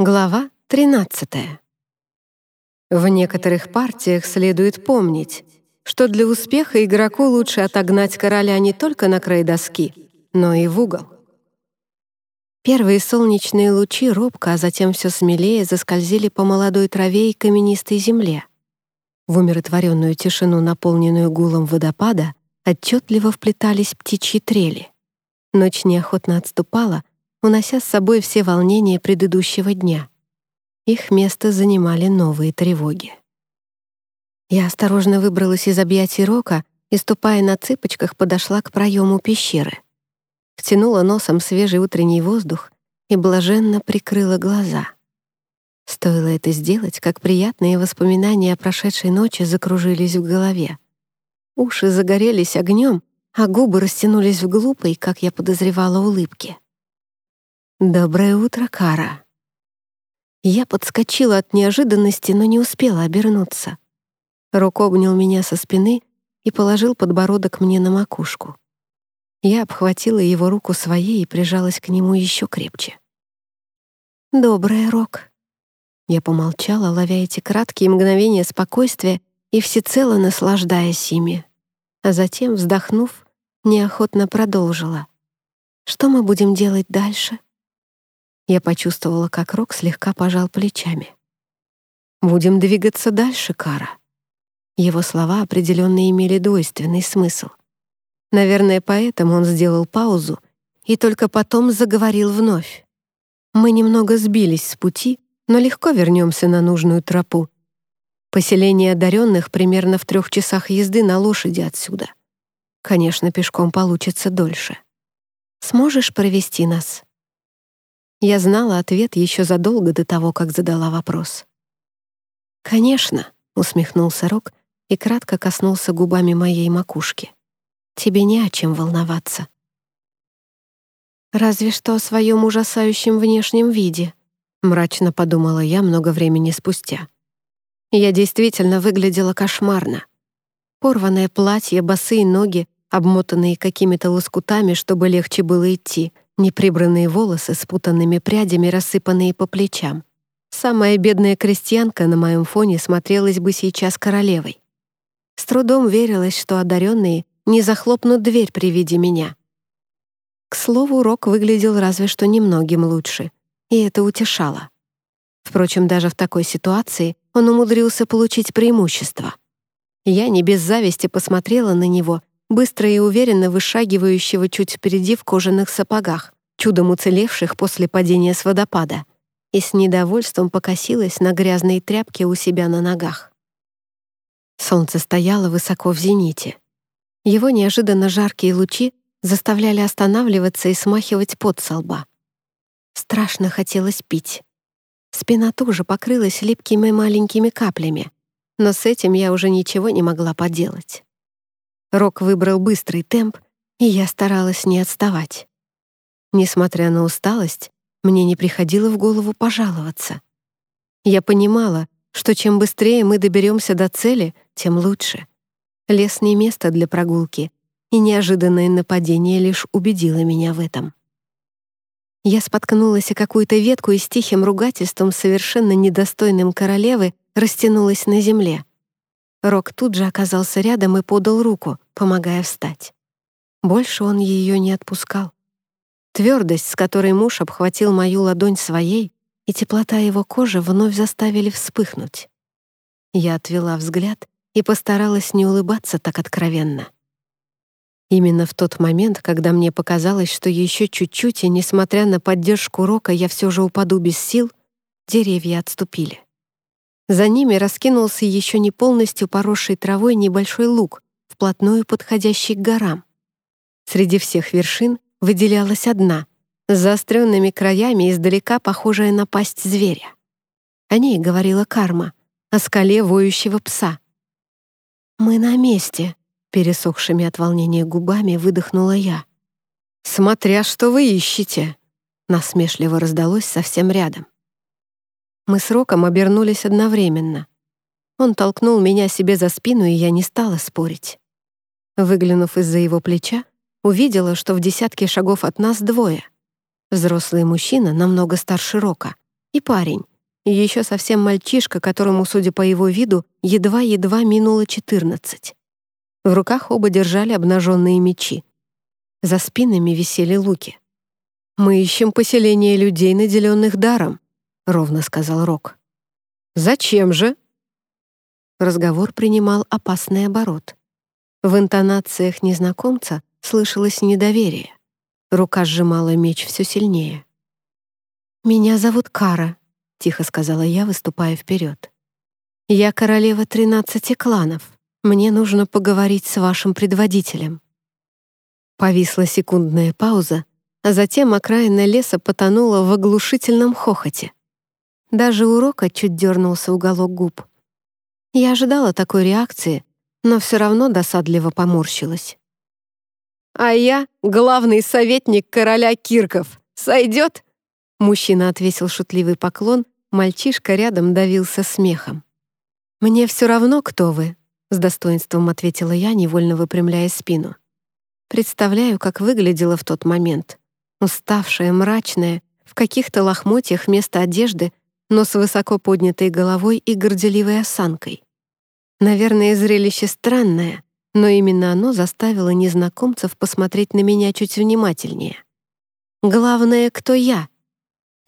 Глава 13. В некоторых партиях следует помнить, что для успеха игроку лучше отогнать короля не только на край доски, но и в угол. Первые солнечные лучи робко, а затем все смелее заскользили по молодой траве и каменистой земле. В умиротворенную тишину, наполненную гулом водопада, отчетливо вплетались птичьи трели. Ночь неохотно отступала, унося с собой все волнения предыдущего дня. Их место занимали новые тревоги. Я осторожно выбралась из объятий Рока и, ступая на цыпочках, подошла к проему пещеры. Втянула носом свежий утренний воздух и блаженно прикрыла глаза. Стоило это сделать, как приятные воспоминания о прошедшей ночи закружились в голове. Уши загорелись огнем, а губы растянулись в глупой, как я подозревала, улыбке. «Доброе утро, Кара». Я подскочила от неожиданности, но не успела обернуться. Рок обнял меня со спины и положил подбородок мне на макушку. Я обхватила его руку своей и прижалась к нему еще крепче. «Доброе, Рок». Я помолчала, ловя эти краткие мгновения спокойствия и всецело наслаждаясь ими. А затем, вздохнув, неохотно продолжила. «Что мы будем делать дальше?» Я почувствовала, как Рок слегка пожал плечами. «Будем двигаться дальше, Кара». Его слова определенно имели двойственный смысл. Наверное, поэтому он сделал паузу и только потом заговорил вновь. Мы немного сбились с пути, но легко вернемся на нужную тропу. Поселение одаренных примерно в трех часах езды на лошади отсюда. Конечно, пешком получится дольше. Сможешь провести нас? Я знала ответ еще задолго до того, как задала вопрос. «Конечно», — усмехнулся Рок и кратко коснулся губами моей макушки. «Тебе не о чем волноваться». «Разве что о своем ужасающем внешнем виде», — мрачно подумала я много времени спустя. Я действительно выглядела кошмарно. Порванное платье, босые ноги, обмотанные какими-то лоскутами, чтобы легче было идти — Неприбранные волосы с путанными прядями, рассыпанные по плечам. Самая бедная крестьянка на моем фоне смотрелась бы сейчас королевой. С трудом верилось, что одаренные не захлопнут дверь при виде меня. К слову, Рок выглядел разве что немногим лучше, и это утешало. Впрочем, даже в такой ситуации он умудрился получить преимущество. Я не без зависти посмотрела на него быстро и уверенно вышагивающего чуть впереди в кожаных сапогах, чудом уцелевших после падения с водопада, и с недовольством покосилась на грязные тряпки у себя на ногах. Солнце стояло высоко в зените. Его неожиданно жаркие лучи заставляли останавливаться и смахивать пот со лба. Страшно хотелось пить. Спина тоже покрылась липкими маленькими каплями, но с этим я уже ничего не могла поделать. Рок выбрал быстрый темп, и я старалась не отставать. Несмотря на усталость, мне не приходило в голову пожаловаться. Я понимала, что чем быстрее мы доберемся до цели, тем лучше. Лес не место для прогулки, и неожиданное нападение лишь убедило меня в этом. Я споткнулась о какую-то ветку и с тихим ругательством, совершенно недостойным королевы, растянулась на земле. Рок тут же оказался рядом и подал руку, помогая встать. Больше он ее не отпускал. Твердость, с которой муж обхватил мою ладонь своей, и теплота его кожи вновь заставили вспыхнуть. Я отвела взгляд и постаралась не улыбаться так откровенно. Именно в тот момент, когда мне показалось, что еще чуть-чуть, и несмотря на поддержку Рока, я все же упаду без сил, деревья отступили. За ними раскинулся еще не полностью поросший травой небольшой луг, вплотную подходящий к горам. Среди всех вершин выделялась одна, с заостренными краями издалека похожая на пасть зверя. О ней говорила карма, о скале воющего пса. «Мы на месте», — пересохшими от волнения губами выдохнула я. «Смотря что вы ищете», — насмешливо раздалось совсем рядом. Мы с Роком обернулись одновременно. Он толкнул меня себе за спину, и я не стала спорить. Выглянув из-за его плеча, увидела, что в десятке шагов от нас двое. Взрослый мужчина, намного старше Рока, и парень, еще совсем мальчишка, которому, судя по его виду, едва-едва минуло 14. В руках оба держали обнаженные мечи. За спинами висели луки. «Мы ищем поселение людей, наделенных даром», — ровно сказал Рок. «Зачем же?» Разговор принимал опасный оборот. В интонациях незнакомца слышалось недоверие. Рука сжимала меч все сильнее. «Меня зовут Кара», — тихо сказала я, выступая вперед. «Я королева тринадцати кланов. Мне нужно поговорить с вашим предводителем». Повисла секундная пауза, а затем окраина леса потонула в оглушительном хохоте. Даже урока чуть дернулся уголок губ. Я ожидала такой реакции, но все равно досадливо поморщилась. «А я — главный советник короля Кирков. Сойдет?» Мужчина отвесил шутливый поклон, мальчишка рядом давился смехом. «Мне все равно, кто вы», — с достоинством ответила я, невольно выпрямляя спину. Представляю, как выглядела в тот момент. Уставшая, мрачная, в каких-то лохмотьях вместо одежды, но с высоко поднятой головой и горделивой осанкой. Наверное, зрелище странное, но именно оно заставило незнакомцев посмотреть на меня чуть внимательнее. Главное, кто я —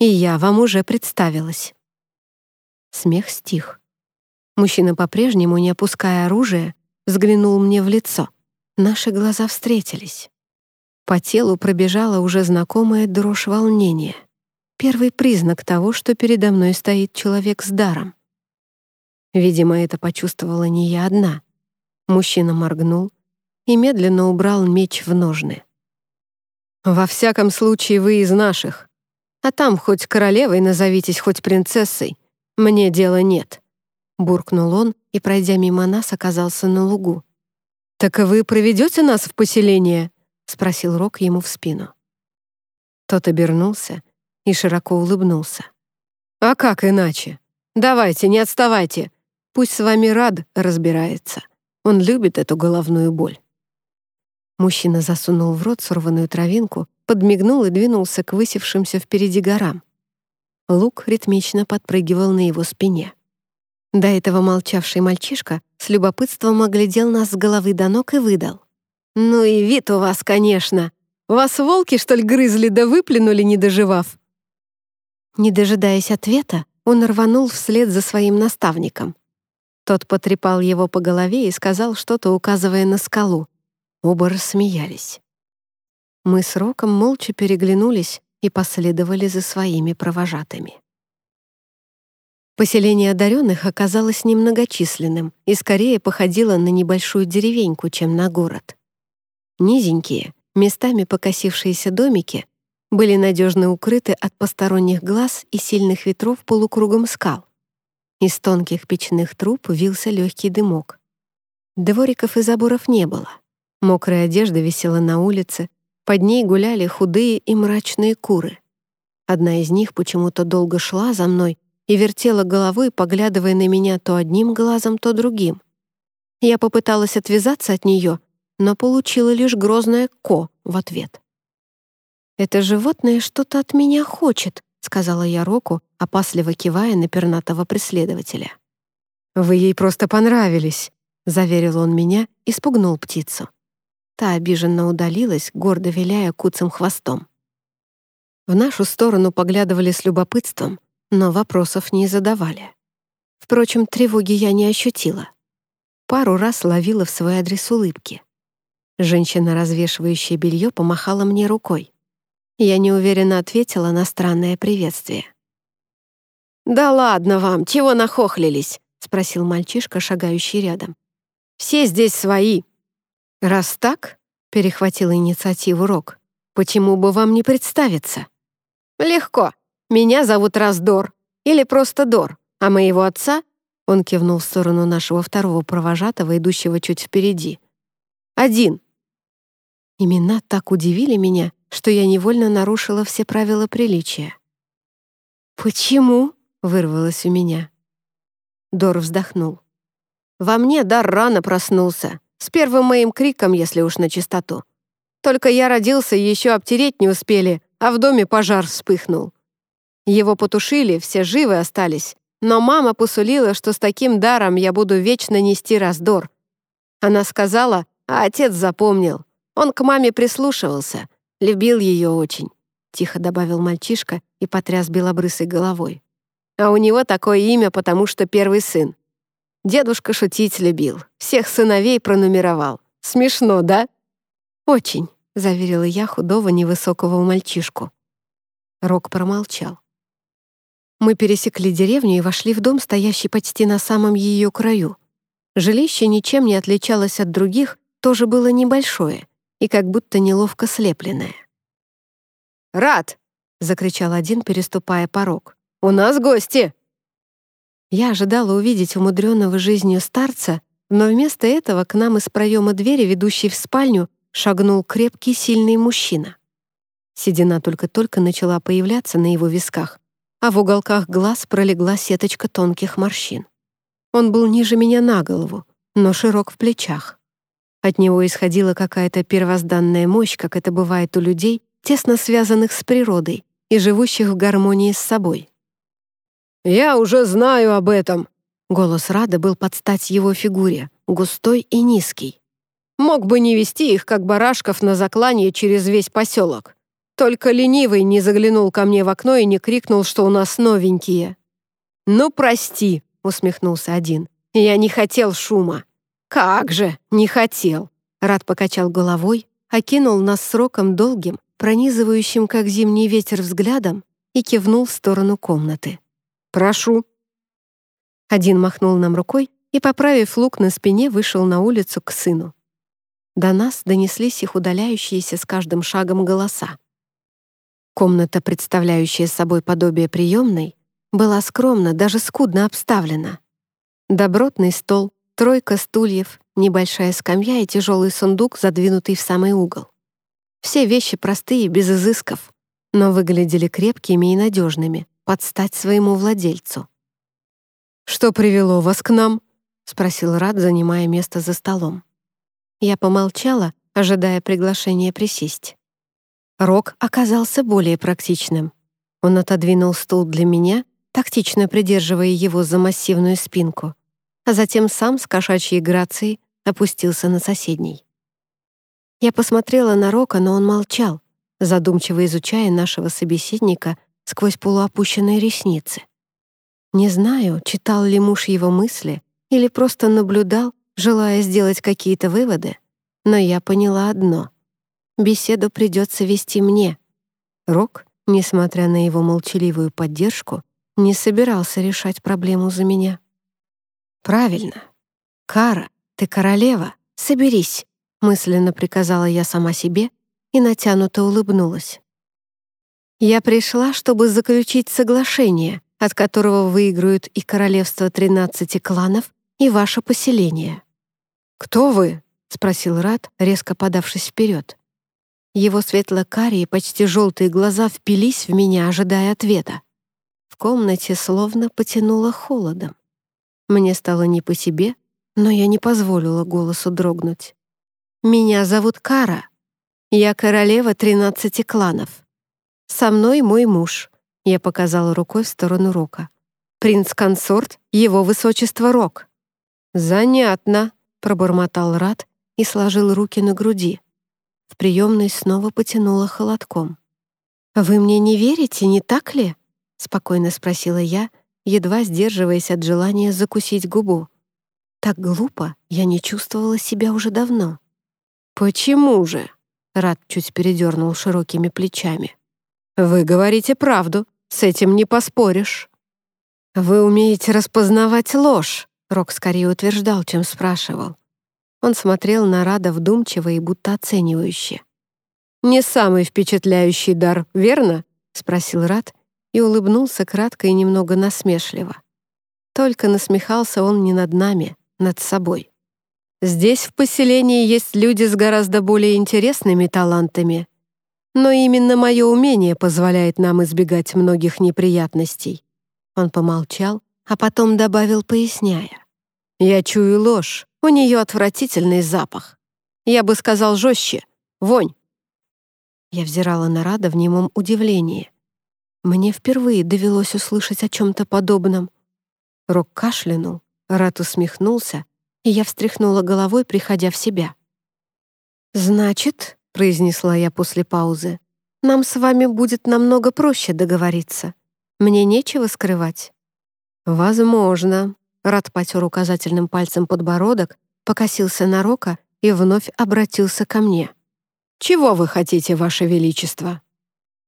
и я вам уже представилась». Смех стих. Мужчина по-прежнему, не опуская оружие, взглянул мне в лицо. Наши глаза встретились. По телу пробежала уже знакомая дрожь волнения. Первый признак того, что передо мной стоит человек с даром. Видимо, это почувствовала не я одна. Мужчина моргнул и медленно убрал меч в ножны. «Во всяком случае, вы из наших», а там хоть королевой назовитесь, хоть принцессой. Мне дела нет». Буркнул он и, пройдя мимо нас, оказался на лугу. «Так вы проведете нас в поселение?» — спросил Рок ему в спину. Тот обернулся и широко улыбнулся. «А как иначе? Давайте, не отставайте. Пусть с вами Рад разбирается. Он любит эту головную боль». Мужчина засунул в рот сорванную травинку подмигнул и двинулся к высевшимся впереди горам. Лук ритмично подпрыгивал на его спине. До этого молчавший мальчишка с любопытством оглядел нас с головы до ног и выдал. «Ну и вид у вас, конечно! Вас волки, что ли, грызли да выплюнули, не доживав?» Не дожидаясь ответа, он рванул вслед за своим наставником. Тот потрепал его по голове и сказал что-то, указывая на скалу. Оба рассмеялись. Мы с Роком молча переглянулись и последовали за своими провожатыми. Поселение одаренных оказалось немногочисленным и скорее походило на небольшую деревеньку, чем на город. Низенькие, местами покосившиеся домики были надежно укрыты от посторонних глаз и сильных ветров полукругом скал. Из тонких печных труб вился легкий дымок. Двориков и заборов не было. Мокрая одежда висела на улице, под ней гуляли худые и мрачные куры. Одна из них почему-то долго шла за мной и вертела головой, поглядывая на меня то одним глазом, то другим. Я попыталась отвязаться от нее, но получила лишь грозное «ко» в ответ. «Это животное что-то от меня хочет», — сказала я Року, опасливо кивая на пернатого преследователя. «Вы ей просто понравились», — заверил он меня и спугнул птицу. Та обиженно удалилась, гордо виляя куцым хвостом. В нашу сторону поглядывали с любопытством, но вопросов не задавали. Впрочем, тревоги я не ощутила. Пару раз ловила в свой адрес улыбки. Женщина, развешивающая белье, помахала мне рукой. Я неуверенно ответила на странное приветствие. «Да ладно вам, чего нахохлились?» — спросил мальчишка, шагающий рядом. «Все здесь свои, «Раз так», — перехватил инициативу Рок, «почему бы вам не представиться?» «Легко. Меня зовут Раздор. Или просто Дор. А моего отца...» Он кивнул в сторону нашего второго провожатого, идущего чуть впереди. «Один». Имена так удивили меня, что я невольно нарушила все правила приличия. «Почему?» — вырвалось у меня. Дор вздохнул. «Во мне дар рано проснулся. С первым моим криком, если уж на чистоту. Только я родился, еще обтереть не успели, а в доме пожар вспыхнул. Его потушили, все живы остались, но мама посулила, что с таким даром я буду вечно нести раздор. Она сказала, а отец запомнил. Он к маме прислушивался, любил ее очень», — тихо добавил мальчишка и потряс белобрысой головой. «А у него такое имя, потому что первый сын. Дедушка шутить любил, всех сыновей пронумеровал. Смешно, да?» «Очень», — заверила я худого невысокого мальчишку. Рок промолчал. Мы пересекли деревню и вошли в дом, стоящий почти на самом ее краю. Жилище ничем не отличалось от других, тоже было небольшое и как будто неловко слепленное. «Рад!» — закричал один, переступая порог. «У нас гости!» Я ожидала увидеть умудренного жизнью старца, но вместо этого к нам из проема двери, ведущей в спальню, шагнул крепкий, сильный мужчина. Седина только-только начала появляться на его висках, а в уголках глаз пролегла сеточка тонких морщин. Он был ниже меня на голову, но широк в плечах. От него исходила какая-то первозданная мощь, как это бывает у людей, тесно связанных с природой и живущих в гармонии с собой. «Я уже знаю об этом!» Голос Рада был под стать его фигуре, густой и низкий. «Мог бы не вести их, как барашков, на заклание через весь поселок. Только ленивый не заглянул ко мне в окно и не крикнул, что у нас новенькие. «Ну, прости», — усмехнулся один. «Я не хотел шума». «Как же, не хотел!» Рад покачал головой, окинул нас сроком долгим, пронизывающим, как зимний ветер, взглядом и кивнул в сторону комнаты. «Прошу». Один махнул нам рукой и, поправив лук на спине, вышел на улицу к сыну. До нас донеслись их удаляющиеся с каждым шагом голоса. Комната, представляющая собой подобие приемной, была скромно, даже скудно обставлена. Добротный стол, тройка стульев, небольшая скамья и тяжелый сундук, задвинутый в самый угол. Все вещи простые, без изысков, но выглядели крепкими и надежными, под стать своему владельцу. «Что привело вас к нам?» — спросил Рад, занимая место за столом. Я помолчала, ожидая приглашения присесть. Рок оказался более практичным. Он отодвинул стул для меня, тактично придерживая его за массивную спинку, а затем сам с кошачьей грацией опустился на соседний. Я посмотрела на Рока, но он молчал, задумчиво изучая нашего собеседника сквозь полуопущенные ресницы. Не знаю, читал ли муж его мысли или просто наблюдал, желая сделать какие-то выводы, но я поняла одно — Беседу придется вести мне. Рок, несмотря на его молчаливую поддержку, не собирался решать проблему за меня. «Правильно. Кара, ты королева, соберись», — мысленно приказала я сама себе и натянуто улыбнулась. «Я пришла, чтобы заключить соглашение, от которого выиграют и королевство тринадцати кланов, и ваше поселение». «Кто вы?» — спросил Рат, резко подавшись вперед. Его светло-карие, почти желтые глаза впились в меня, ожидая ответа. В комнате словно потянуло холодом. Мне стало не по себе, но я не позволила голосу дрогнуть. «Меня зовут Кара. Я королева тринадцати кланов. Со мной мой муж», — я показала рукой в сторону Рока. «Принц-консорт, его высочество Рок». «Занятно», — пробормотал Рат и сложил руки на груди. В приемной снова потянуло холодком. «Вы мне не верите, не так ли?» — спокойно спросила я, едва сдерживаясь от желания закусить губу. Так глупо я не чувствовала себя уже давно. «Почему же?» — Рад чуть передернул широкими плечами. «Вы говорите правду, с этим не поспоришь». «Вы умеете распознавать ложь», — Рок скорее утверждал, чем спрашивал. Он смотрел на Рада вдумчиво и будто оценивающе. «Не самый впечатляющий дар, верно?» — спросил Рад и улыбнулся кратко и немного насмешливо. Только насмехался он не над нами, над собой. «Здесь в поселении есть люди с гораздо более интересными талантами, но именно мое умение позволяет нам избегать многих неприятностей». Он помолчал, а потом добавил, поясняя. «Я чую ложь, у нее отвратительный запах. Я бы сказал жестче. Вонь. Я взирала на Рада в немом удивлении. Мне впервые довелось услышать о чем-то подобном. Рок кашлянул, Рат усмехнулся, и я встряхнула головой, приходя в себя. «Значит», — произнесла я после паузы, «нам с вами будет намного проще договориться. Мне нечего скрывать». «Возможно», — Рат потер указательным пальцем подбородок, покосился на Рока и вновь обратился ко мне. «Чего вы хотите, Ваше Величество?»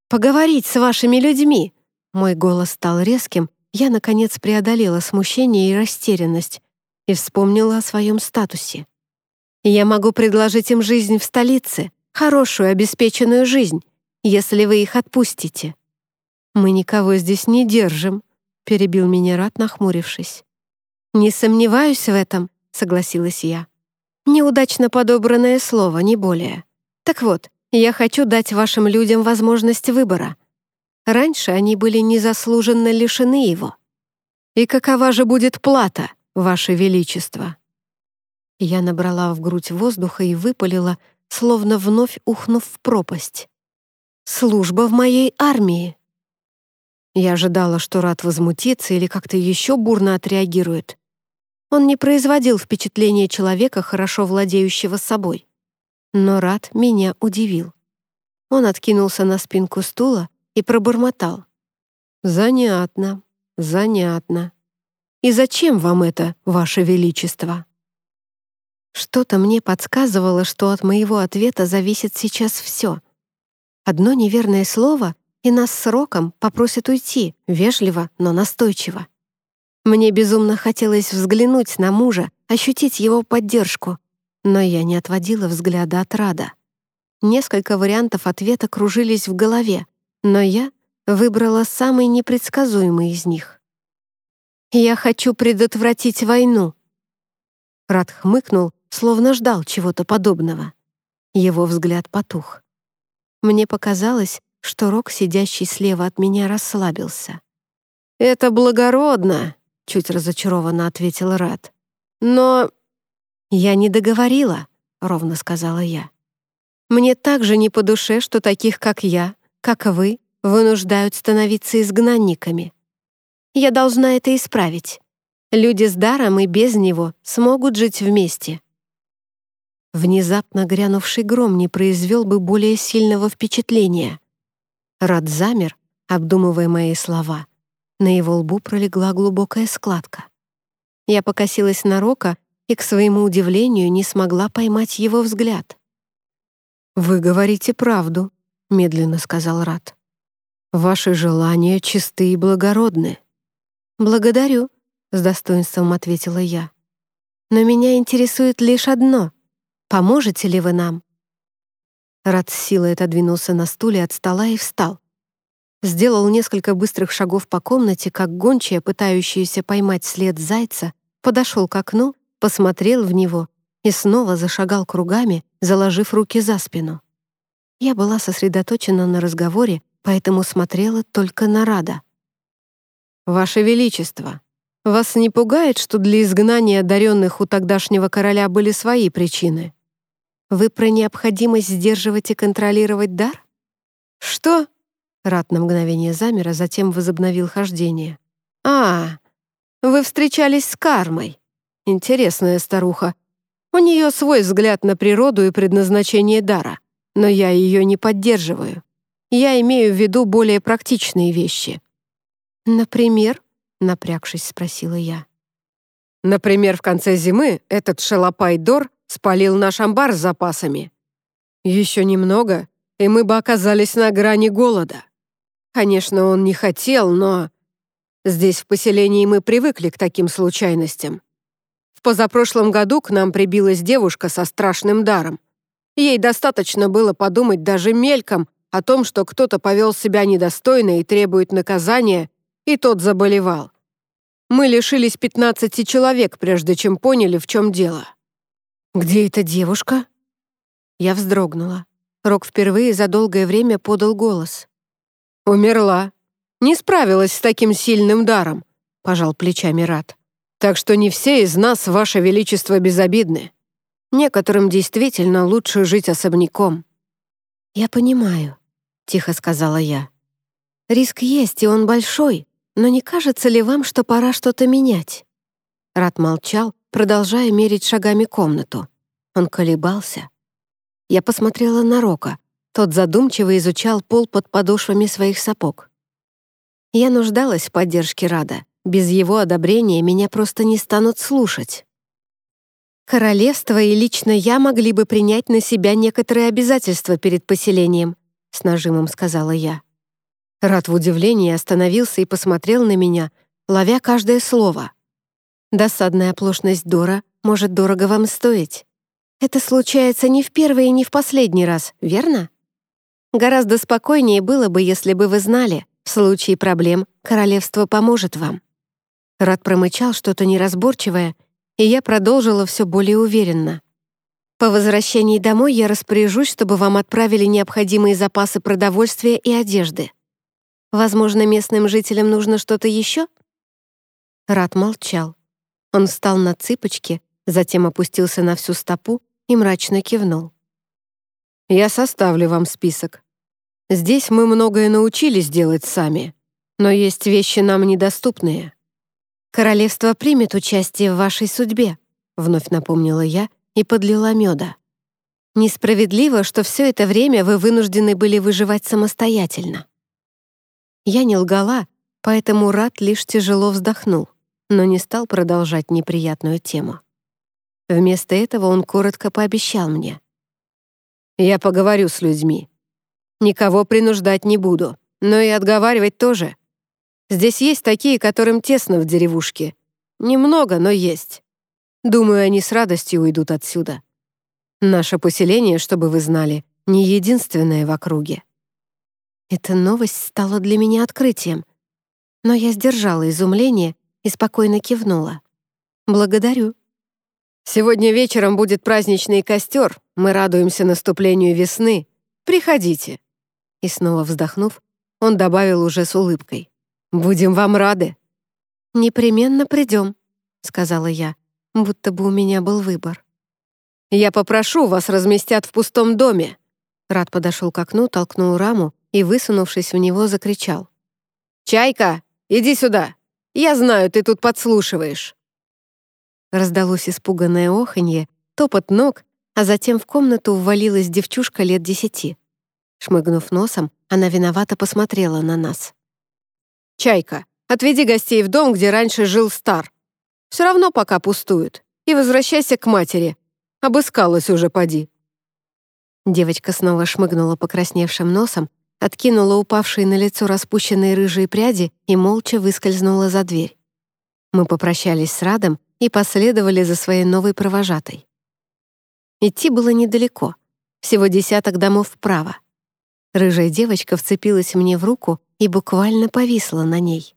«Поговорить с вашими людьми!» Мой голос стал резким, я, наконец, преодолела смущение и растерянность и вспомнила о своем статусе. «Я могу предложить им жизнь в столице, хорошую, обеспеченную жизнь, если вы их отпустите». «Мы никого здесь не держим», — перебил меня Рат, нахмурившись. «Не сомневаюсь в этом», — согласилась я. «Неудачно подобранное слово, не более. Так вот, я хочу дать вашим людям возможность выбора. Раньше они были незаслуженно лишены его. И какова же будет плата, ваше величество?» Я набрала в грудь воздуха и выпалила, словно вновь ухнув в пропасть. «Служба в моей армии!» Я ожидала, что Рад возмутится или как-то еще бурно отреагирует. Он не производил впечатления человека, хорошо владеющего собой. Но Рад меня удивил. Он откинулся на спинку стула и пробормотал. «Занятно, занятно. И зачем вам это, Ваше Величество?» Что-то мне подсказывало, что от моего ответа зависит сейчас все. Одно неверное слово, и нас с Роком попросят уйти, вежливо, но настойчиво. Мне безумно хотелось взглянуть на мужа, ощутить его поддержку, но я не отводила взгляда от Рада. Несколько вариантов ответа кружились в голове, но я выбрала самый непредсказуемый из них. «Я хочу предотвратить войну». Рад хмыкнул, словно ждал чего-то подобного. Его взгляд потух. Мне показалось, что Рок, сидящий слева от меня, расслабился. «Это благородно», — чуть разочарованно ответил Рад. «Но «Я не договорила», — ровно сказала я. «Мне также не по душе, что таких, как я, как вы, вынуждают становиться изгнанниками. Я должна это исправить. Люди с даром и без него смогут жить вместе». Внезапно грянувший гром не произвел бы более сильного впечатления. Рад замер, обдумывая мои слова. На его лбу пролегла глубокая складка. Я покосилась на Рока и, к своему удивлению, не смогла поймать его взгляд. «Вы говорите правду», — медленно сказал Рат. «Ваши желания чисты и благородны». «Благодарю», — с достоинством ответила я. «Но меня интересует лишь одно. Поможете ли вы нам?» Рат с силой отодвинулся на стуле от стола и встал. Сделал несколько быстрых шагов по комнате, как гончая, пытающаяся поймать след зайца, подошел к окну посмотрел в него и снова зашагал кругами, заложив руки за спину. Я была сосредоточена на разговоре, поэтому смотрела только на Рада. «Ваше Величество, вас не пугает, что для изгнания одаренных у тогдашнего короля были свои причины? Вы про необходимость сдерживать и контролировать дар? Что?» Рад на мгновение замер, а затем возобновил хождение. «А, вы встречались с кармой. Интересная старуха. У нее свой взгляд на природу и предназначение дара, но я ее не поддерживаю. Я имею в виду более практичные вещи. «Например?» — напрягшись, спросила я. «Например, в конце зимы этот шалопай Дор спалил наш амбар с запасами. Еще немного, и мы бы оказались на грани голода. Конечно, он не хотел, но... Здесь в поселении мы привыкли к таким случайностям позапрошлом году к нам прибилась девушка со страшным даром. Ей достаточно было подумать даже мельком о том, что кто-то повел себя недостойно и требует наказания, и тот заболевал. Мы лишились 15 человек, прежде чем поняли, в чем дело. «Где эта девушка?» Я вздрогнула. Рок впервые за долгое время подал голос. «Умерла. Не справилась с таким сильным даром», — пожал плечами Рат. Так что не все из нас, Ваше Величество, безобидны. Некоторым действительно лучше жить особняком». «Я понимаю», — тихо сказала я. Риск есть, и он большой, но не кажется ли вам, что пора что-то менять?» Рат молчал, продолжая мерить шагами комнату. Он колебался. Я посмотрела на Рока. Тот задумчиво изучал пол под подошвами своих сапог. Я нуждалась в поддержке Рада. Без его одобрения меня просто не станут слушать. Королевство и лично я могли бы принять на себя некоторые обязательства перед поселением, с нажимом сказала я. Рад в удивлении остановился и посмотрел на меня, ловя каждое слово. Досадная оплошность Дора может дорого вам стоить. Это случается не в первый и не в последний раз, верно? Гораздо спокойнее было бы, если бы вы знали, в случае проблем королевство поможет вам. Рад промычал что-то неразборчивое, и я продолжила все более уверенно. По возвращении домой я распоряжусь, чтобы вам отправили необходимые запасы продовольствия и одежды. Возможно, местным жителям нужно что-то еще? Рад молчал. Он встал на цыпочки, затем опустился на всю стопу и мрачно кивнул. «Я составлю вам список. Здесь мы многое научились делать сами, но есть вещи нам недоступные. «Королевство примет участие в вашей судьбе», — вновь напомнила я и подлила меда. «Несправедливо, что все это время вы вынуждены были выживать самостоятельно». Я не лгала, поэтому Рат лишь тяжело вздохнул, но не стал продолжать неприятную тему. Вместо этого он коротко пообещал мне. «Я поговорю с людьми. Никого принуждать не буду, но и отговаривать тоже. Здесь есть такие, которым тесно в деревушке. Немного, но есть. Думаю, они с радостью уйдут отсюда. Наше поселение, чтобы вы знали, не единственное в округе. Эта новость стала для меня открытием. Но я сдержала изумление и спокойно кивнула. «Благодарю». «Сегодня вечером будет праздничный костер. Мы радуемся наступлению весны. Приходите». И снова вздохнув, он добавил уже с улыбкой. Будем вам рады». «Непременно придем», — сказала я, будто бы у меня был выбор. «Я попрошу, вас разместят в пустом доме». Рад подошел к окну, толкнул раму и, высунувшись в него, закричал. «Чайка, иди сюда! Я знаю, ты тут подслушиваешь!» Раздалось испуганное оханье, топот ног, а затем в комнату ввалилась девчушка лет десяти. Шмыгнув носом, она виновато посмотрела на нас. «Чайка, отведи гостей в дом, где раньше жил Стар. Все равно пока пустуют. И возвращайся к матери. Обыскалась уже, поди». Девочка снова шмыгнула покрасневшим носом, откинула упавшие на лицо распущенные рыжие пряди и молча выскользнула за дверь. Мы попрощались с Радом и последовали за своей новой провожатой. Идти было недалеко, всего десяток домов вправо. Рыжая девочка вцепилась мне в руку и буквально повисла на ней.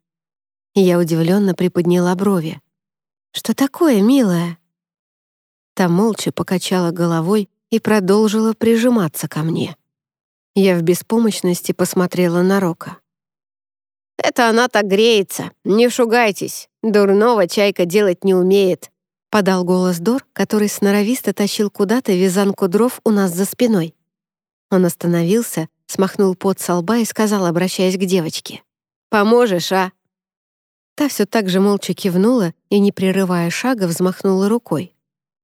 Я удивленно приподняла брови. «Что такое, милая?» Та молча покачала головой и продолжила прижиматься ко мне. Я в беспомощности посмотрела на Рока. «Это она так греется. Не шугайтесь. Дурного чайка делать не умеет», — подал голос Дор, который сноровисто тащил куда-то вязанку дров у нас за спиной. Он остановился, смахнул пот со лба и сказал, обращаясь к девочке. «Поможешь, а?» Та все так же молча кивнула и, не прерывая шага, взмахнула рукой.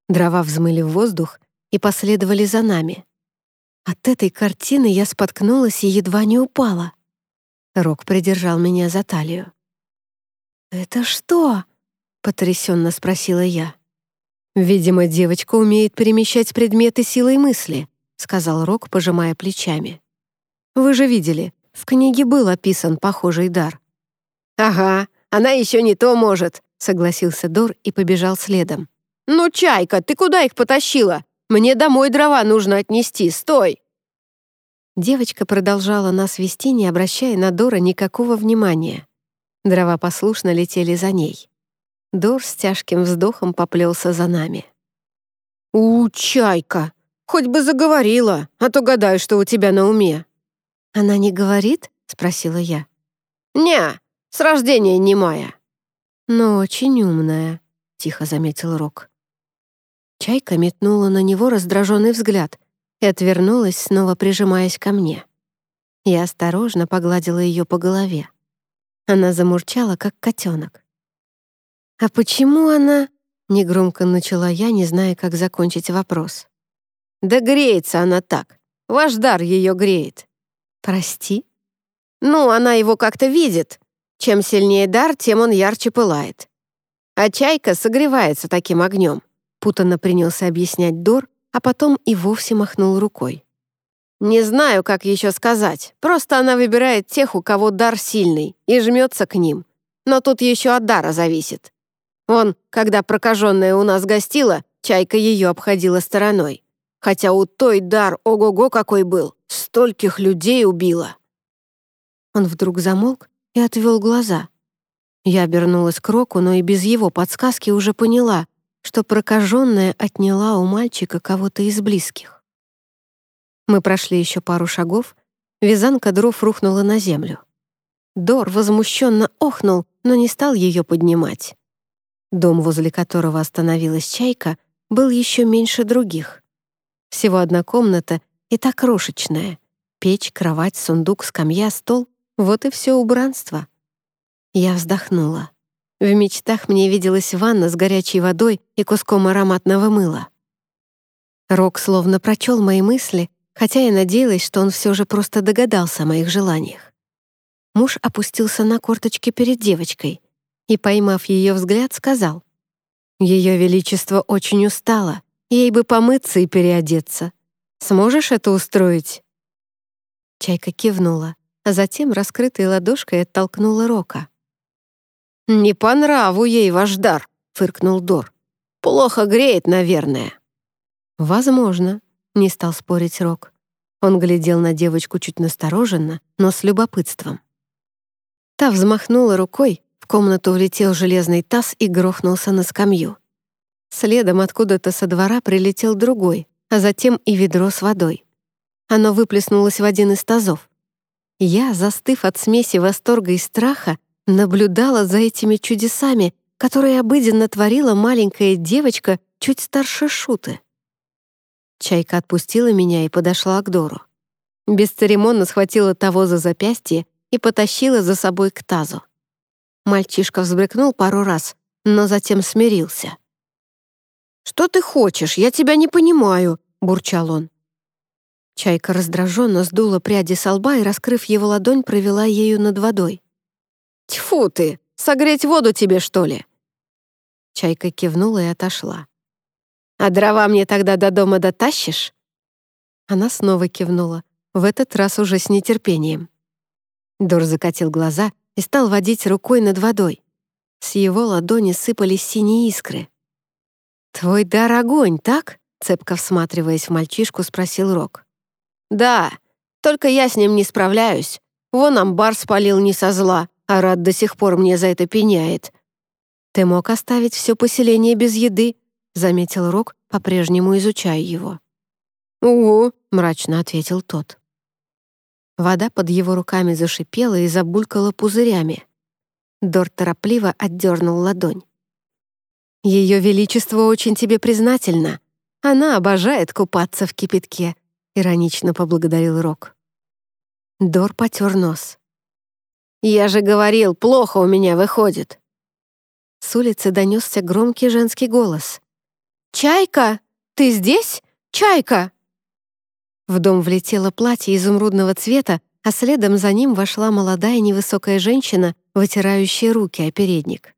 Дрова взмыли в воздух и последовали за нами. От этой картины я споткнулась и едва не упала. Рок придержал меня за талию. «Это что?» — потрясенно спросила я. «Видимо, девочка умеет перемещать предметы силой мысли», — сказал Рок, пожимая плечами. Вы же видели, в книге был описан похожий дар». «Ага, она еще не то может», — согласился Дор и побежал следом. «Ну, Чайка, ты куда их потащила? Мне домой дрова нужно отнести, стой!» Девочка продолжала нас вести, не обращая на Дора никакого внимания. Дрова послушно летели за ней. Дор с тяжким вздохом поплелся за нами. «У, Чайка, хоть бы заговорила, а то гадаю, что у тебя на уме», «Она не говорит?» — спросила я. «Не, с рождения немая». «Но очень умная», — тихо заметил Рок. Чайка метнула на него раздраженный взгляд и отвернулась, снова прижимаясь ко мне. Я осторожно погладила ее по голове. Она замурчала, как котенок. «А почему она...» — негромко начала я, не зная, как закончить вопрос. «Да греется она так. Ваш дар ее греет». «Прости?» «Ну, она его как-то видит. Чем сильнее дар, тем он ярче пылает. А чайка согревается таким огнем», — путанно принялся объяснять Дор, а потом и вовсе махнул рукой. «Не знаю, как еще сказать. Просто она выбирает тех, у кого дар сильный, и жмется к ним. Но тут еще от дара зависит. Он, когда прокаженная у нас гостила, чайка ее обходила стороной. Хотя у той дар ого-го какой был, стольких людей убила». Он вдруг замолк и отвел глаза. Я обернулась к Року, но и без его подсказки уже поняла, что прокаженная отняла у мальчика кого-то из близких. Мы прошли еще пару шагов, вязанка дров рухнула на землю. Дор возмущенно охнул, но не стал ее поднимать. Дом, возле которого остановилась чайка, был еще меньше других. Всего одна комната и та крошечная. Печь, кровать, сундук, скамья, стол — вот и все убранство. Я вздохнула. В мечтах мне виделась ванна с горячей водой и куском ароматного мыла. Рок словно прочел мои мысли, хотя я надеялась, что он все же просто догадался о моих желаниях. Муж опустился на корточки перед девочкой и, поймав ее взгляд, сказал, «Ее Величество очень устала, ей бы помыться и переодеться. Сможешь это устроить?» Чайка кивнула, а затем раскрытой ладошкой оттолкнула Рока. «Не по нраву ей ваш дар», — фыркнул Дор. «Плохо греет, наверное». «Возможно», — не стал спорить Рок. Он глядел на девочку чуть настороженно, но с любопытством. Та взмахнула рукой, в комнату влетел железный таз и грохнулся на скамью. Следом откуда-то со двора прилетел другой, а затем и ведро с водой. Оно выплеснулось в один из тазов. Я, застыв от смеси восторга и страха, наблюдала за этими чудесами, которые обыденно творила маленькая девочка чуть старше Шуты. Чайка отпустила меня и подошла к Дору. Бесцеремонно схватила того за запястье и потащила за собой к тазу. Мальчишка взбрыкнул пару раз, но затем смирился. «Что ты хочешь? Я тебя не понимаю», — бурчал он. Чайка раздраженно сдула пряди со лба и, раскрыв его ладонь, провела ею над водой. «Тьфу ты! Согреть воду тебе, что ли?» Чайка кивнула и отошла. «А дрова мне тогда до дома дотащишь?» Она снова кивнула, в этот раз уже с нетерпением. Дор закатил глаза и стал водить рукой над водой. С его ладони сыпались синие искры. «Твой дар огонь, так?» Цепко всматриваясь в мальчишку, спросил Рок. «Да, только я с ним не справляюсь. Вон амбар спалил не со зла, а Рад до сих пор мне за это пеняет». «Ты мог оставить все поселение без еды», — заметил Рок, по-прежнему изучая его. «Угу», — мрачно ответил тот. Вода под его руками зашипела и забулькала пузырями. Дор торопливо отдернул ладонь. «Ее Величество очень тебе признательна. Она обожает купаться в кипятке», — иронично поблагодарил Рок. Дор потер нос. «Я же говорил, плохо у меня выходит». С улицы донесся громкий женский голос. «Чайка! Ты здесь? Чайка!» В дом влетело платье изумрудного цвета, а следом за ним вошла молодая невысокая женщина, вытирающая руки о передник.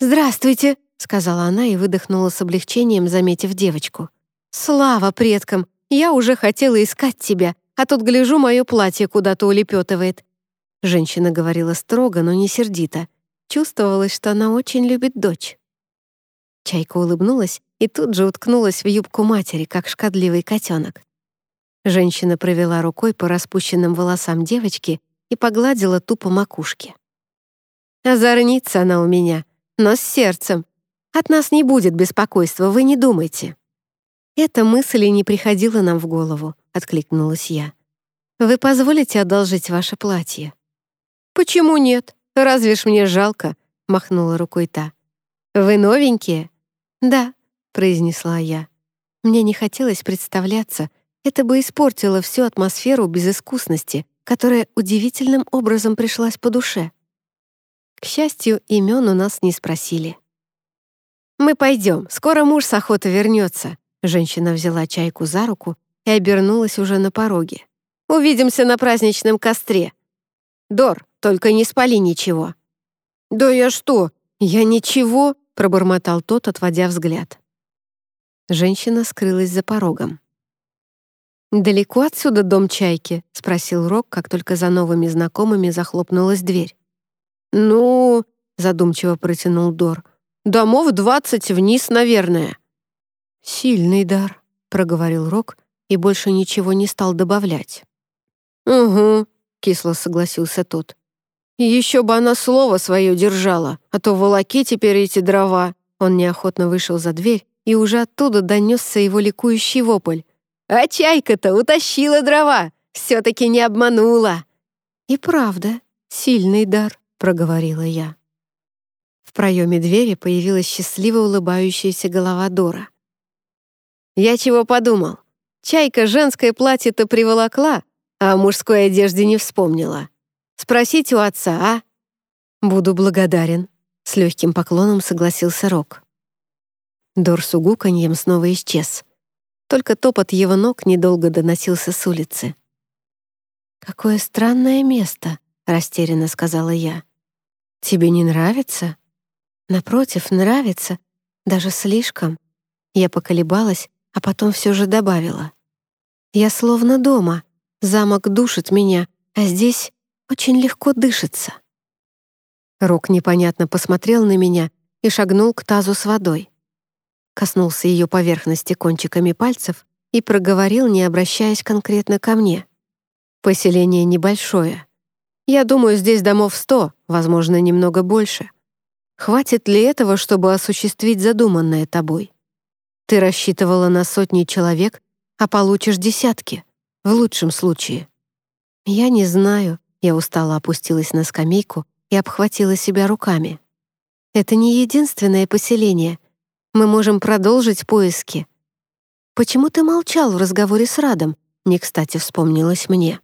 «Здравствуйте!» — сказала она и выдохнула с облегчением, заметив девочку. «Слава предкам! Я уже хотела искать тебя, а тут, гляжу, мое платье куда-то улепетывает. Женщина говорила строго, но не сердито. Чувствовалось, что она очень любит дочь. Чайка улыбнулась и тут же уткнулась в юбку матери, как шкодливый котенок. Женщина провела рукой по распущенным волосам девочки и погладила тупо макушки. «Озорница она у меня, но с сердцем. От нас не будет беспокойства, вы не думайте». «Эта мысль и не приходила нам в голову», — откликнулась я. «Вы позволите одолжить ваше платье?» «Почему нет? Разве ж мне жалко?» — махнула рукой та. «Вы новенькие?» «Да», — произнесла я. Мне не хотелось представляться, это бы испортило всю атмосферу безыскусности, которая удивительным образом пришлась по душе. К счастью, имен у нас не спросили. «Мы пойдем, скоро муж с охоты вернется», Женщина взяла чайку за руку и обернулась уже на пороге. «Увидимся на праздничном костре. Дор, только не спали ничего». «Да я что? Я ничего?» — пробормотал тот, отводя взгляд. Женщина скрылась за порогом. «Далеко отсюда дом чайки?» — спросил Рок, как только за новыми знакомыми захлопнулась дверь. «Ну...» — задумчиво протянул Дор. «Домов двадцать вниз, наверное». «Сильный дар», — проговорил Рок и больше ничего не стал добавлять. «Угу», — кисло согласился тот. «Еще бы она слово свое держала, а то волоки теперь эти дрова». Он неохотно вышел за дверь, и уже оттуда донесся его ликующий вопль. «А чайка-то утащила дрова! Все-таки не обманула!» «И правда, сильный дар», — проговорила я. В проеме двери появилась счастливо улыбающаяся голова Дора. «Я чего подумал? Чайка женское платье-то приволокла, а о мужской одежде не вспомнила. Спросите у отца, а?» «Буду благодарен», — с легким поклоном согласился Рок. Дор с угуканьем снова исчез. Только топот его ног недолго доносился с улицы. «Какое странное место», — растерянно сказала я. «Тебе не нравится?» «Напротив, нравится. Даже слишком». Я поколебалась, а потом все же добавила. «Я словно дома. Замок душит меня, а здесь очень легко дышится». Рок непонятно посмотрел на меня и шагнул к тазу с водой коснулся ее поверхности кончиками пальцев и проговорил, не обращаясь конкретно ко мне. «Поселение небольшое. Я думаю, здесь домов сто, возможно, немного больше. Хватит ли этого, чтобы осуществить задуманное тобой? Ты рассчитывала на сотни человек, а получишь десятки, в лучшем случае». «Я не знаю», — я устало опустилась на скамейку и обхватила себя руками. «Это не единственное поселение — мы можем продолжить поиски. Почему ты молчал в разговоре с Радом? Не кстати вспомнилось мне.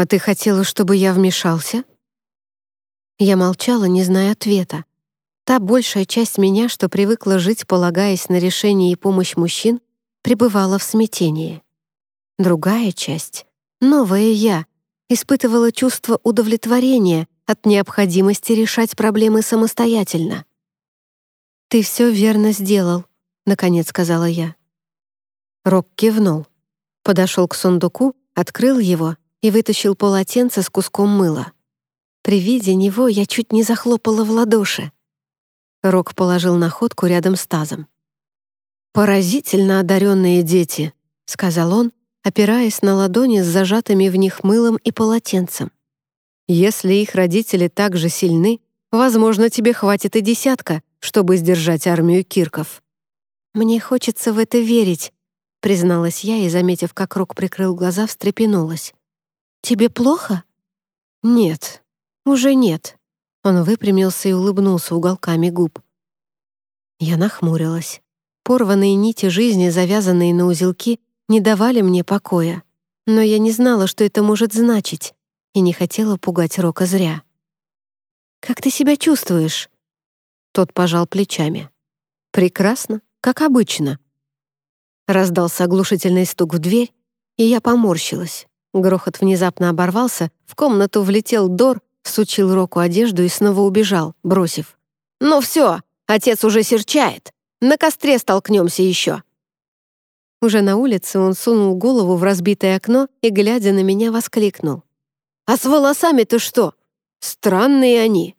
А ты хотела, чтобы я вмешался? Я молчала, не зная ответа. Та большая часть меня, что привыкла жить, полагаясь на решение и помощь мужчин, пребывала в смятении. Другая часть, новая я, испытывала чувство удовлетворения от необходимости решать проблемы самостоятельно. «Ты все верно сделал», — наконец сказала я. Рок кивнул. Подошел к сундуку, открыл его и вытащил полотенце с куском мыла. При виде него я чуть не захлопала в ладоши. Рок положил находку рядом с тазом. «Поразительно одаренные дети», — сказал он, опираясь на ладони с зажатыми в них мылом и полотенцем. «Если их родители так же сильны, возможно, тебе хватит и десятка, чтобы сдержать армию кирков. «Мне хочется в это верить», — призналась я и, заметив, как Рок прикрыл глаза, встрепенулась. «Тебе плохо?» «Нет, уже нет». Он выпрямился и улыбнулся уголками губ. Я нахмурилась. Порванные нити жизни, завязанные на узелки, не давали мне покоя. Но я не знала, что это может значить, и не хотела пугать Рока зря. «Как ты себя чувствуешь?» Тот пожал плечами. «Прекрасно, как обычно». Раздался оглушительный стук в дверь, и я поморщилась. Грохот внезапно оборвался, в комнату влетел Дор, всучил Року одежду и снова убежал, бросив. «Ну все, отец уже серчает. На костре столкнемся еще». Уже на улице он сунул голову в разбитое окно и, глядя на меня, воскликнул. «А с волосами-то что? Странные они».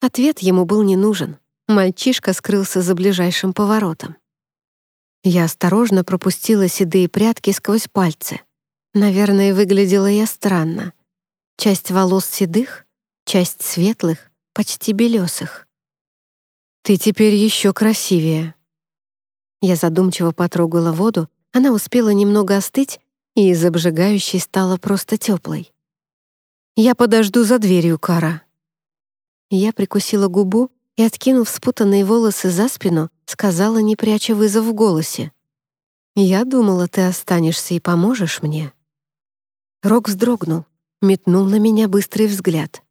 Ответ ему был не нужен. Мальчишка скрылся за ближайшим поворотом. Я осторожно пропустила седые прядки сквозь пальцы. Наверное, выглядела я странно. Часть волос седых, часть светлых, почти белесых. «Ты теперь еще красивее». Я задумчиво потрогала воду, она успела немного остыть, и из обжигающей стала просто теплой. «Я подожду за дверью, Кара», я прикусила губу и, откинув спутанные волосы за спину, сказала, не пряча вызов в голосе. «Я думала, ты останешься и поможешь мне». Рок вздрогнул, метнул на меня быстрый взгляд.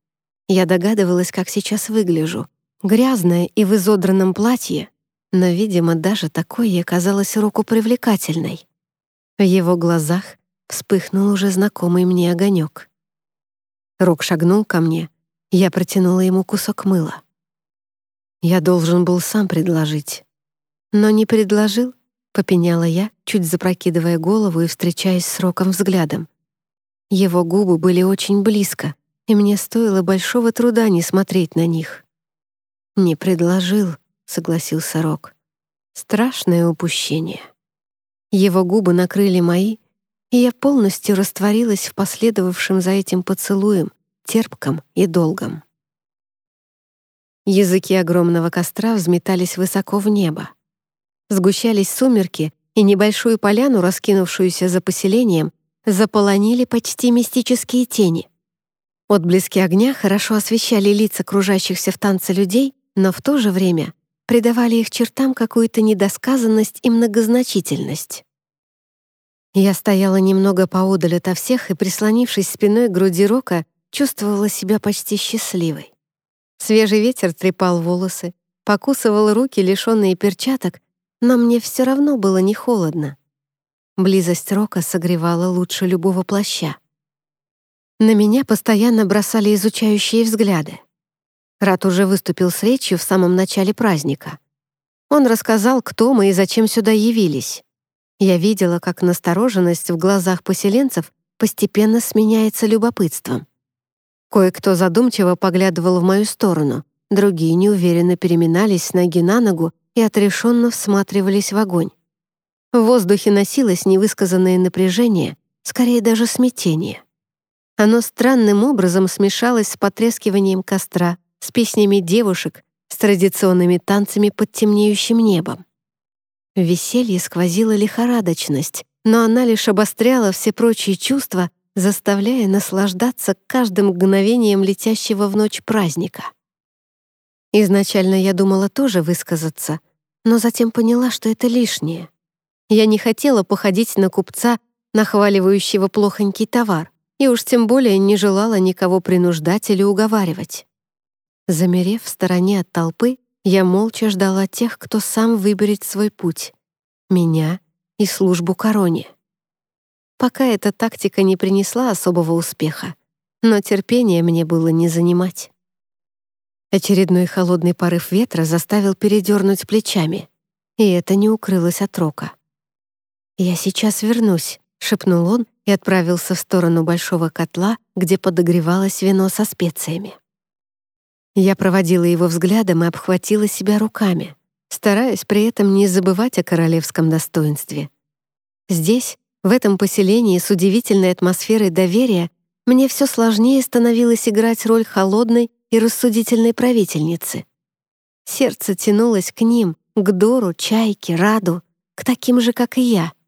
Я догадывалась, как сейчас выгляжу. Грязная и в изодранном платье, но, видимо, даже такое казалось Року привлекательной. В его глазах вспыхнул уже знакомый мне огонек. Рок шагнул ко мне, я протянула ему кусок мыла. Я должен был сам предложить. Но не предложил, попеняла я, чуть запрокидывая голову и встречаясь с Роком взглядом. Его губы были очень близко, и мне стоило большого труда не смотреть на них. «Не предложил», — согласился Рок. «Страшное упущение». Его губы накрыли мои, и я полностью растворилась в последовавшем за этим поцелуем, терпком и долгом. Языки огромного костра взметались высоко в небо. Сгущались сумерки, и небольшую поляну, раскинувшуюся за поселением, заполонили почти мистические тени. Отблески огня хорошо освещали лица кружащихся в танце людей, но в то же время придавали их чертам какую-то недосказанность и многозначительность. Я стояла немного поодаль ото всех и, прислонившись спиной к груди Рока, чувствовала себя почти счастливой. Свежий ветер трепал волосы, покусывал руки, лишенные перчаток, но мне все равно было не холодно. Близость Рока согревала лучше любого плаща. На меня постоянно бросали изучающие взгляды. Рат уже выступил с речью в самом начале праздника. Он рассказал, кто мы и зачем сюда явились. Я видела, как настороженность в глазах поселенцев постепенно сменяется любопытством. Кое-кто задумчиво поглядывал в мою сторону, другие неуверенно переминались с ноги на ногу и отрешенно всматривались в огонь. В воздухе носилось невысказанное напряжение, скорее даже смятение. Оно странным образом смешалось с потрескиванием костра, с песнями девушек, с традиционными танцами под темнеющим небом. В веселье сквозила лихорадочность, но она лишь обостряла все прочие чувства, заставляя наслаждаться каждым мгновением летящего в ночь праздника. Изначально я думала тоже высказаться, но затем поняла, что это лишнее. Я не хотела походить на купца, нахваливающего плохонький товар и уж тем более не желала никого принуждать или уговаривать. Замерев в стороне от толпы, я молча ждала тех, кто сам выберет свой путь — меня и службу короне. Пока эта тактика не принесла особого успеха, но терпение мне было не занимать. Очередной холодный порыв ветра заставил передернуть плечами, и это не укрылось от рока. «Я сейчас вернусь», — шепнул он и отправился в сторону большого котла, где подогревалось вино со специями. Я проводила его взглядом и обхватила себя руками, стараясь при этом не забывать о королевском достоинстве. Здесь, в этом поселении с удивительной атмосферой доверия, мне все сложнее становилось играть роль холодной и рассудительной правительницы. Сердце тянулось к ним, к Дору, Чайке, Раду, к таким же, как и я —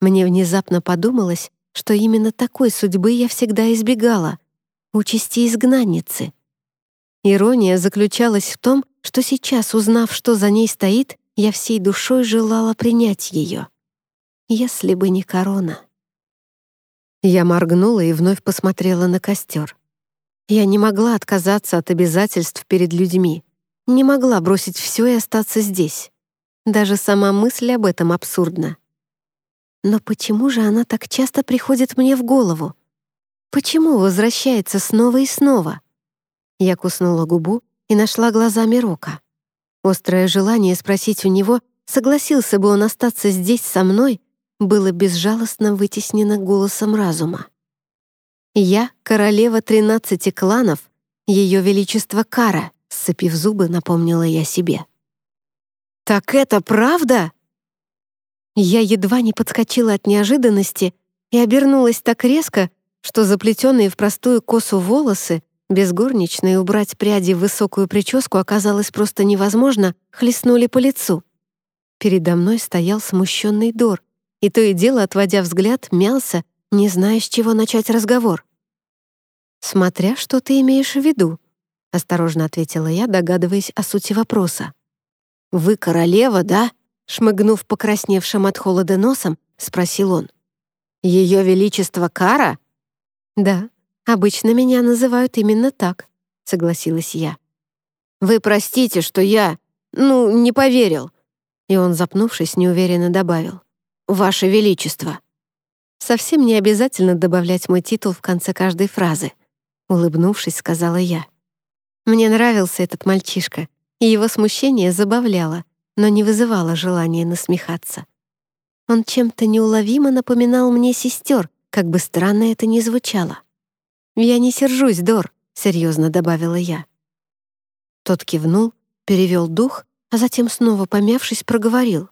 мне внезапно подумалось, что именно такой судьбы я всегда избегала — участи изгнанницы. Ирония заключалась в том, что сейчас, узнав, что за ней стоит, я всей душой желала принять ее. Если бы не корона. Я моргнула и вновь посмотрела на костер. Я не могла отказаться от обязательств перед людьми, не могла бросить все и остаться здесь. Даже сама мысль об этом абсурдна. Но почему же она так часто приходит мне в голову? Почему возвращается снова и снова? Я куснула губу и нашла глазами Рока. Острое желание спросить у него, согласился бы он остаться здесь со мной, было безжалостно вытеснено голосом разума. «Я — королева тринадцати кланов, ее величество Кара», сцепив зубы, напомнила я себе. «Так это правда?» Я едва не подскочила от неожиданности и обернулась так резко, что заплетенные в простую косу волосы, без горничной убрать пряди в высокую прическу оказалось просто невозможно, хлестнули по лицу. Передо мной стоял смущенный Дор, и то и дело, отводя взгляд, мялся, не зная, с чего начать разговор. «Смотря, что ты имеешь в виду», — осторожно ответила я, догадываясь о сути вопроса. «Вы королева, да?» Шмыгнув покрасневшим от холода носом, спросил он. «Ее Величество Кара?» «Да, обычно меня называют именно так», — согласилась я. «Вы простите, что я, ну, не поверил». И он, запнувшись, неуверенно добавил. «Ваше Величество». Совсем не обязательно добавлять мой титул в конце каждой фразы. Улыбнувшись, сказала я. Мне нравился этот мальчишка, и его смущение забавляло, но не вызывало желания насмехаться. Он чем-то неуловимо напоминал мне сестер, как бы странно это ни звучало. «Я не сержусь, Дор», — серьезно добавила я. Тот кивнул, перевел дух, а затем снова помявшись, проговорил.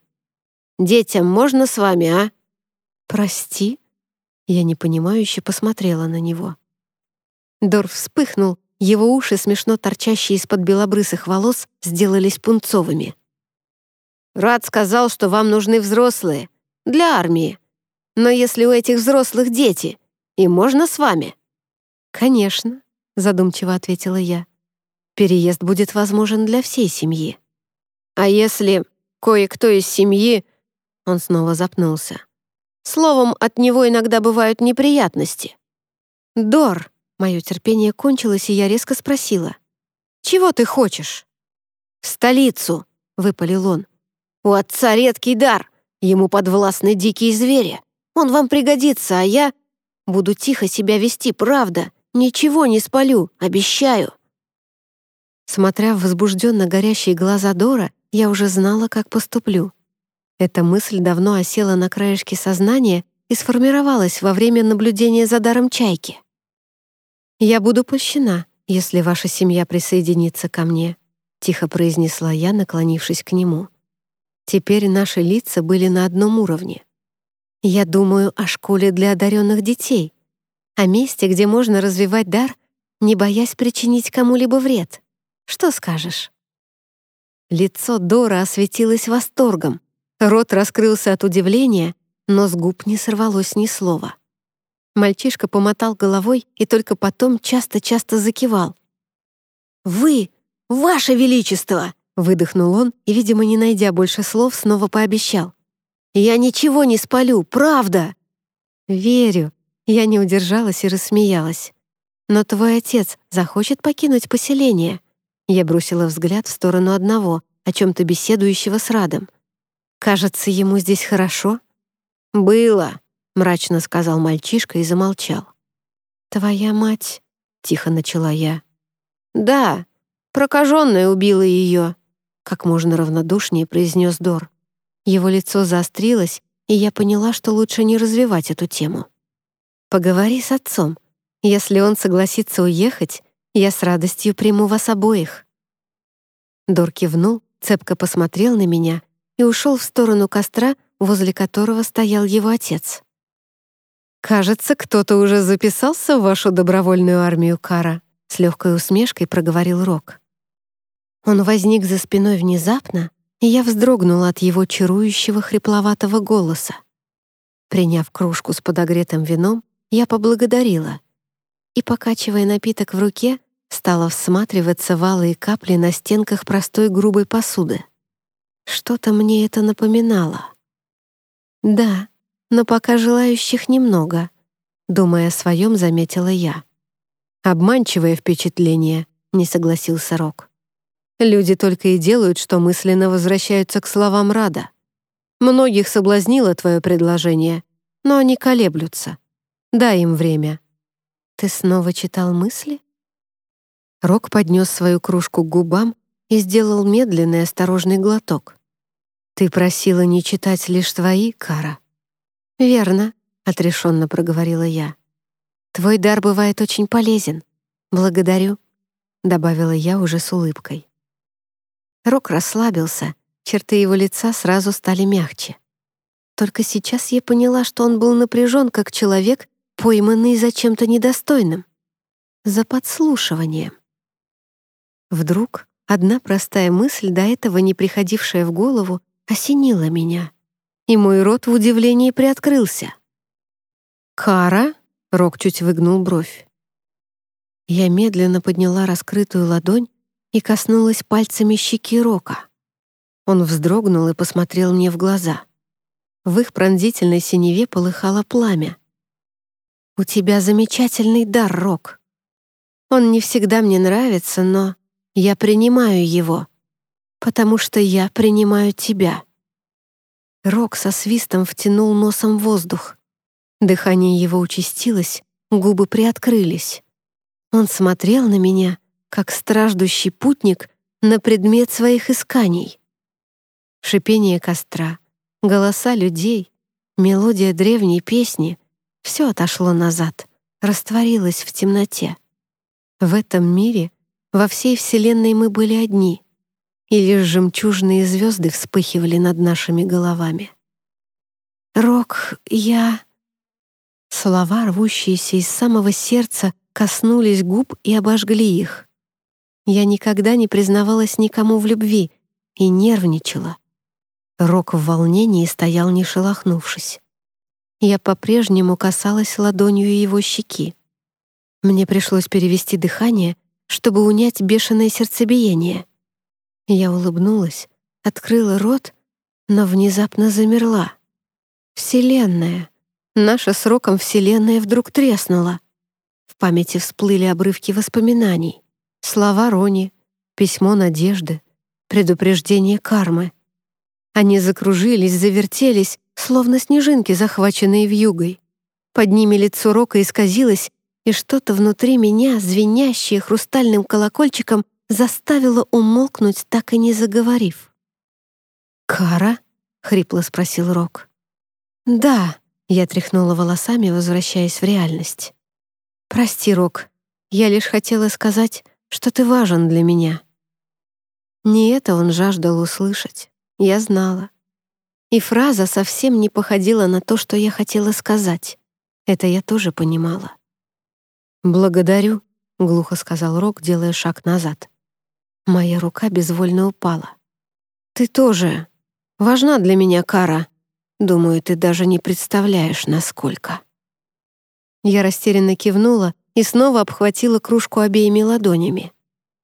«Детям можно с вами, а?» «Прости?» Я непонимающе посмотрела на него. Дор вспыхнул, его уши, смешно торчащие из-под белобрысых волос, сделались пунцовыми. «Рад сказал, что вам нужны взрослые. Для армии. Но если у этих взрослых дети, и можно с вами?» «Конечно», — задумчиво ответила я. «Переезд будет возможен для всей семьи». «А если кое-кто из семьи...» Он снова запнулся. «Словом, от него иногда бывают неприятности». «Дор», Мое терпение кончилось, и я резко спросила. «Чего ты хочешь?» «В столицу», — выпалил он. «У отца редкий дар. Ему подвластны дикие звери. Он вам пригодится, а я буду тихо себя вести, правда. Ничего не спалю, обещаю». Смотря в возбужденно горящие глаза Дора, я уже знала, как поступлю. Эта мысль давно осела на краешке сознания и сформировалась во время наблюдения за даром чайки. «Я буду польщена, если ваша семья присоединится ко мне», тихо произнесла я, наклонившись к нему. Теперь наши лица были на одном уровне. Я думаю о школе для одаренных детей, о месте, где можно развивать дар, не боясь причинить кому-либо вред. Что скажешь? Лицо Дора осветилось восторгом. Рот раскрылся от удивления, но с губ не сорвалось ни слова. Мальчишка помотал головой и только потом часто-часто закивал. «Вы, ваше величество!» — выдохнул он и, видимо, не найдя больше слов, снова пообещал. «Я ничего не спалю, правда!» «Верю», — я не удержалась и рассмеялась. «Но твой отец захочет покинуть поселение?» Я бросила взгляд в сторону одного, о чем-то беседующего с Радом. «Кажется, ему здесь хорошо?» «Было», — мрачно сказал мальчишка и замолчал. «Твоя мать...» — тихо начала я. «Да, прокаженная убила ее», — как можно равнодушнее произнес Дор. Его лицо заострилось, и я поняла, что лучше не развивать эту тему. «Поговори с отцом. Если он согласится уехать, я с радостью приму вас обоих». Дор кивнул, цепко посмотрел на меня и ушел в сторону костра, возле которого стоял его отец. «Кажется, кто-то уже записался в вашу добровольную армию Кара», с легкой усмешкой проговорил Рок. Он возник за спиной внезапно, и я вздрогнула от его чарующего хрипловатого голоса. Приняв кружку с подогретым вином, я поблагодарила и, покачивая напиток в руке, стала всматриваться в алые капли на стенках простой грубой посуды. Что-то мне это напоминало. Да, но пока желающих немного. Думая о своем, заметила я. Обманчивое впечатление, не согласился Рок. Люди только и делают, что мысленно возвращаются к словам Рада. Многих соблазнило твое предложение, но они колеблются. Дай им время. Ты снова читал мысли? Рок поднес свою кружку к губам и сделал медленный осторожный глоток. Ты просила не читать лишь твои, Кара. «Верно», — отрешенно проговорила я. «Твой дар бывает очень полезен. Благодарю», — добавила я уже с улыбкой. Рок расслабился, черты его лица сразу стали мягче. Только сейчас я поняла, что он был напряжен, как человек, пойманный за чем-то недостойным. За подслушиванием. Вдруг одна простая мысль, до этого не приходившая в голову, осенила меня и мой рот в удивлении приоткрылся. «Кара?» — Рок чуть выгнул бровь. Я медленно подняла раскрытую ладонь и коснулась пальцами щеки Рока. Он вздрогнул и посмотрел мне в глаза. В их пронзительной синеве полыхало пламя. «У тебя замечательный дар, Рок. Он не всегда мне нравится, но я принимаю его, потому что я принимаю тебя». Рок со свистом втянул носом воздух. Дыхание его участилось, губы приоткрылись. Он смотрел на меня, как страждущий путник на предмет своих исканий. Шипение костра, голоса людей, мелодия древней песни — все отошло назад, растворилось в темноте. В этом мире, во всей Вселенной мы были одни, и лишь жемчужные звезды вспыхивали над нашими головами. «Рок, я...» Слова, рвущиеся из самого сердца, коснулись губ и обожгли их. Я никогда не признавалась никому в любви и нервничала. Рок в волнении стоял, не шелохнувшись. Я по-прежнему касалась ладонью его щеки. Мне пришлось перевести дыхание, чтобы унять бешеное сердцебиение. Я улыбнулась, открыла рот, но внезапно замерла. Вселенная. Наша с Роком Вселенная вдруг треснула. В памяти всплыли обрывки воспоминаний. Слова Рони, письмо Надежды, предупреждение кармы. Они закружились, завертелись, словно снежинки, захваченные вьюгой. Под ними лицо Рока исказилось, и что-то внутри меня, звенящее хрустальным колокольчиком, заставило умолкнуть, так и не заговорив. «Кара?» — хрипло спросил Рок. «Да», — я тряхнула волосами, возвращаясь в реальность. «Прости, Рок, я лишь хотела сказать, что ты важен для меня». Не это он жаждал услышать, я знала. И фраза совсем не походила на то, что я хотела сказать. Это я тоже понимала. «Благодарю», — глухо сказал Рок, делая шаг назад. Моя рука безвольно упала. «Ты тоже важна для меня, Кара. Думаю, ты даже не представляешь, насколько». Я растерянно кивнула и снова обхватила кружку обеими ладонями.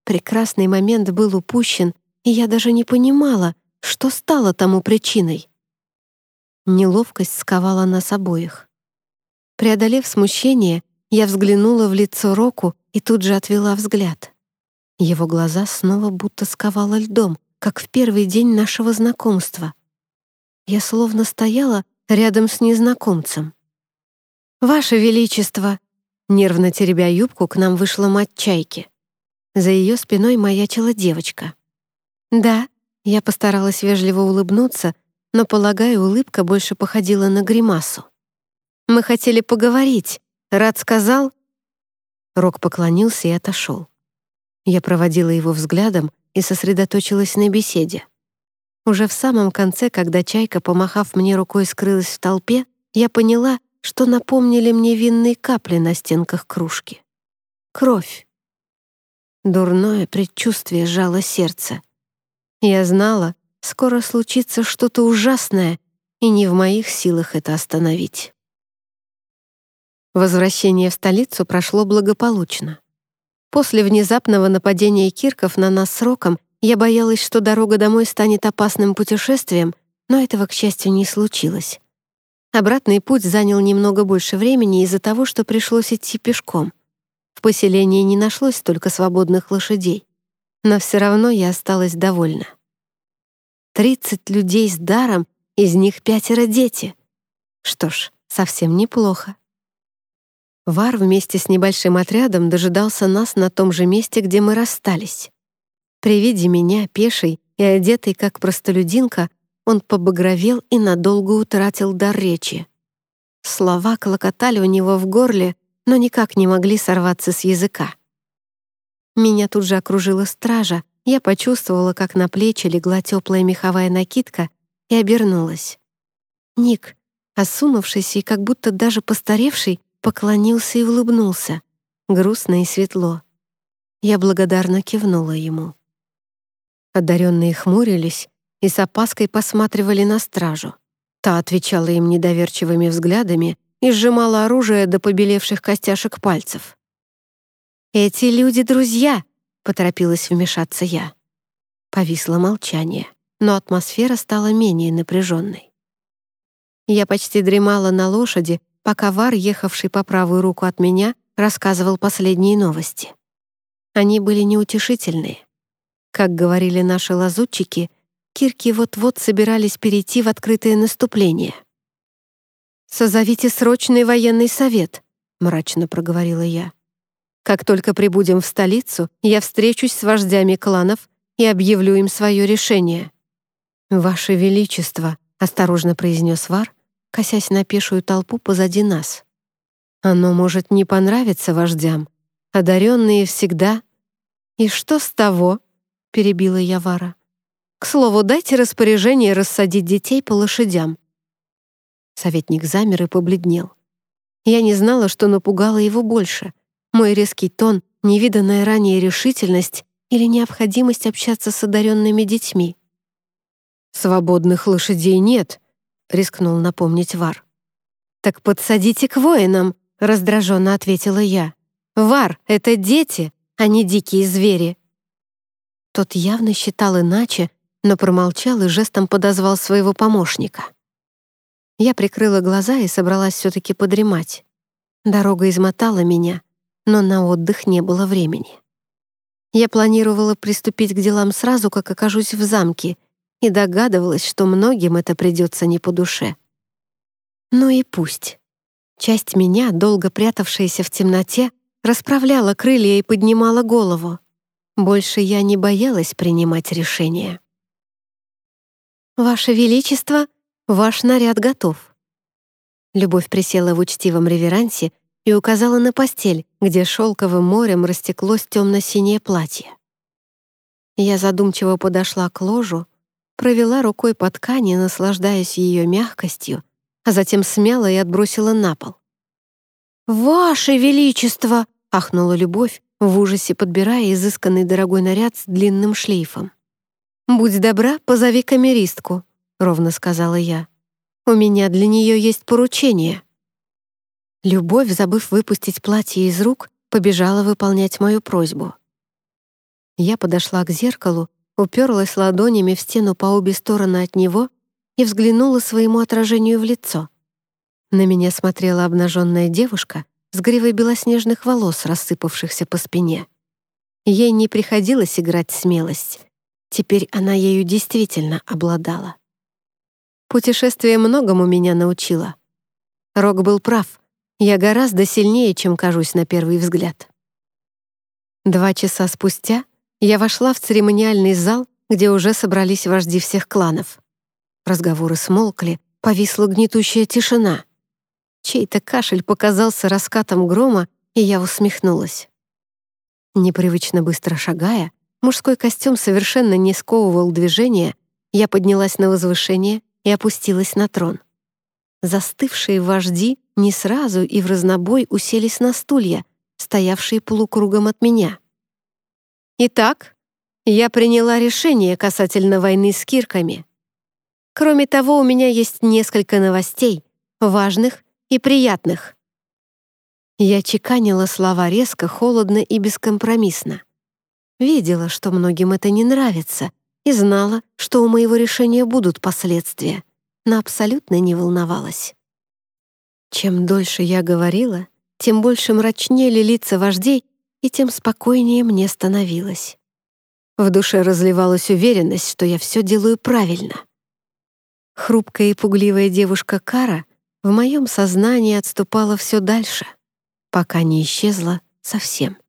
Прекрасный момент был упущен, и я даже не понимала, что стало тому причиной. Неловкость сковала нас обоих. Преодолев смущение, я взглянула в лицо Року и тут же отвела взгляд. Его глаза снова будто сковало льдом, как в первый день нашего знакомства. Я словно стояла рядом с незнакомцем. «Ваше Величество!» Нервно теребя юбку, к нам вышла мать Чайки. За ее спиной маячила девочка. «Да», я постаралась вежливо улыбнуться, но, полагаю, улыбка больше походила на гримасу. «Мы хотели поговорить. Рад сказал?» Рок поклонился и отошел. Я проводила его взглядом и сосредоточилась на беседе. Уже в самом конце, когда Чайка, помахав мне рукой, скрылась в толпе, я поняла, что напомнили мне винные капли на стенках кружки. Кровь. Дурное предчувствие сжало сердце. Я знала, скоро случится что-то ужасное, и не в моих силах это остановить. Возвращение в столицу прошло благополучно. После внезапного нападения Кирков на нас с Роком я боялась, что дорога домой станет опасным путешествием, но этого, к счастью, не случилось. Обратный путь занял немного больше времени из-за того, что пришлось идти пешком. В поселении не нашлось столько свободных лошадей. Но все равно я осталась довольна. Тридцать людей с даром, из них пятеро дети. Что ж, совсем неплохо. Вар вместе с небольшим отрядом дожидался нас на том же месте, где мы расстались. При виде меня, пешей и одетой как простолюдинка, он побагровел и надолго утратил дар речи. Слова клокотали у него в горле, но никак не могли сорваться с языка. Меня тут же окружила стража, я почувствовала, как на плечи легла теплая меховая накидка и обернулась. Ник, осунувшийся и как будто даже постаревший, поклонился и улыбнулся, грустно и светло. Я благодарно кивнула ему. Одаренные хмурились, и с опаской посматривали на стражу. Та отвечала им недоверчивыми взглядами и сжимала оружие до побелевших костяшек пальцев. «Эти люди — друзья!» — поторопилась вмешаться я. Повисло молчание. но атмосфера стала менее напряженной. Я почти дремала на лошади, пока Вар, ехавший по правую руку от меня, рассказывал последние новости. Они были неутешительные. Как говорили наши лазутчики, кирки вот-вот собирались перейти в открытое наступление. «Созовите срочный военный совет», — мрачно проговорила я. «Как только прибудем в столицу, я встречусь с вождями кланов и объявлю им свое решение». «Ваше Величество», — осторожно произнес Вар, косясь на пешую толпу позади нас. «Оно может не понравиться вождям. Одаренные всегда...» «И что с того?» — перебила я Вара. «К слову, дайте распоряжение рассадить детей по лошадям». Советник замер и побледнел. Я не знала, что напугало его больше. Мой резкий тон, невиданная ранее решительность или необходимость общаться с одаренными детьми. «Свободных лошадей нет», — рискнул напомнить Вар. «Так подсадите к воинам», — раздраженно ответила я. «Вар — это дети, а не дикие звери». Тот явно считал иначе, но промолчал и жестом подозвал своего помощника. Я прикрыла глаза и собралась все-таки подремать. Дорога измотала меня, но на отдых не было времени. Я планировала приступить к делам сразу, как окажусь в замке, и догадывалась, что многим это придется не по душе. Ну и пусть. Часть меня, долго прятавшаяся в темноте, расправляла крылья и поднимала голову. Больше я не боялась принимать решения. «Ваше Величество!» «Ваш наряд готов». Любовь присела в учтивом реверансе и указала на постель, где шелковым морем растеклось темно-синее платье. Я задумчиво подошла к ложу, провела рукой по ткани, наслаждаясь ее мягкостью, а затем смяла и отбросила на пол. «Ваше Величество!» — ахнула Любовь, в ужасе подбирая изысканный дорогой наряд с длинным шлейфом. «Будь добра, позови камеристку», ровно сказала я. «У меня для нее есть поручение». Любовь, забыв выпустить платье из рук, побежала выполнять мою просьбу. Я подошла к зеркалу, уперлась ладонями в стену по обе стороны от него и взглянула своему отражению в лицо. На меня смотрела обнаженная девушка с гривой белоснежных волос, рассыпавшихся по спине. Ей не приходилось играть смелость. Теперь она ею действительно обладала. Путешествие многому меня научило. Рок был прав. Я гораздо сильнее, чем кажусь на первый взгляд. Два часа спустя я вошла в церемониальный зал, где уже собрались вожди всех кланов. Разговоры смолкли, повисла гнетущая тишина. Чей-то кашель показался раскатом грома, и я усмехнулась. Непривычно быстро шагая, мужской костюм совершенно не сковывал движения, я поднялась на возвышение и опустилась на трон. Застывшие вожди не сразу и в разнобой уселись на стулья, стоявшие полукругом от меня. Итак, я приняла решение касательно войны с кирками. Кроме того, у меня есть несколько новостей, важных и приятных. Я чеканила слова резко, холодно и бескомпромиссно. Видела, что многим это не нравится, и знала, что у моего решения будут последствия, но абсолютно не волновалась. Чем дольше я говорила, тем больше мрачнели лица вождей, и тем спокойнее мне становилось. В душе разливалась уверенность, что я все делаю правильно. Хрупкая и пугливая девушка Кара в моем сознании отступала все дальше, пока не исчезла совсем.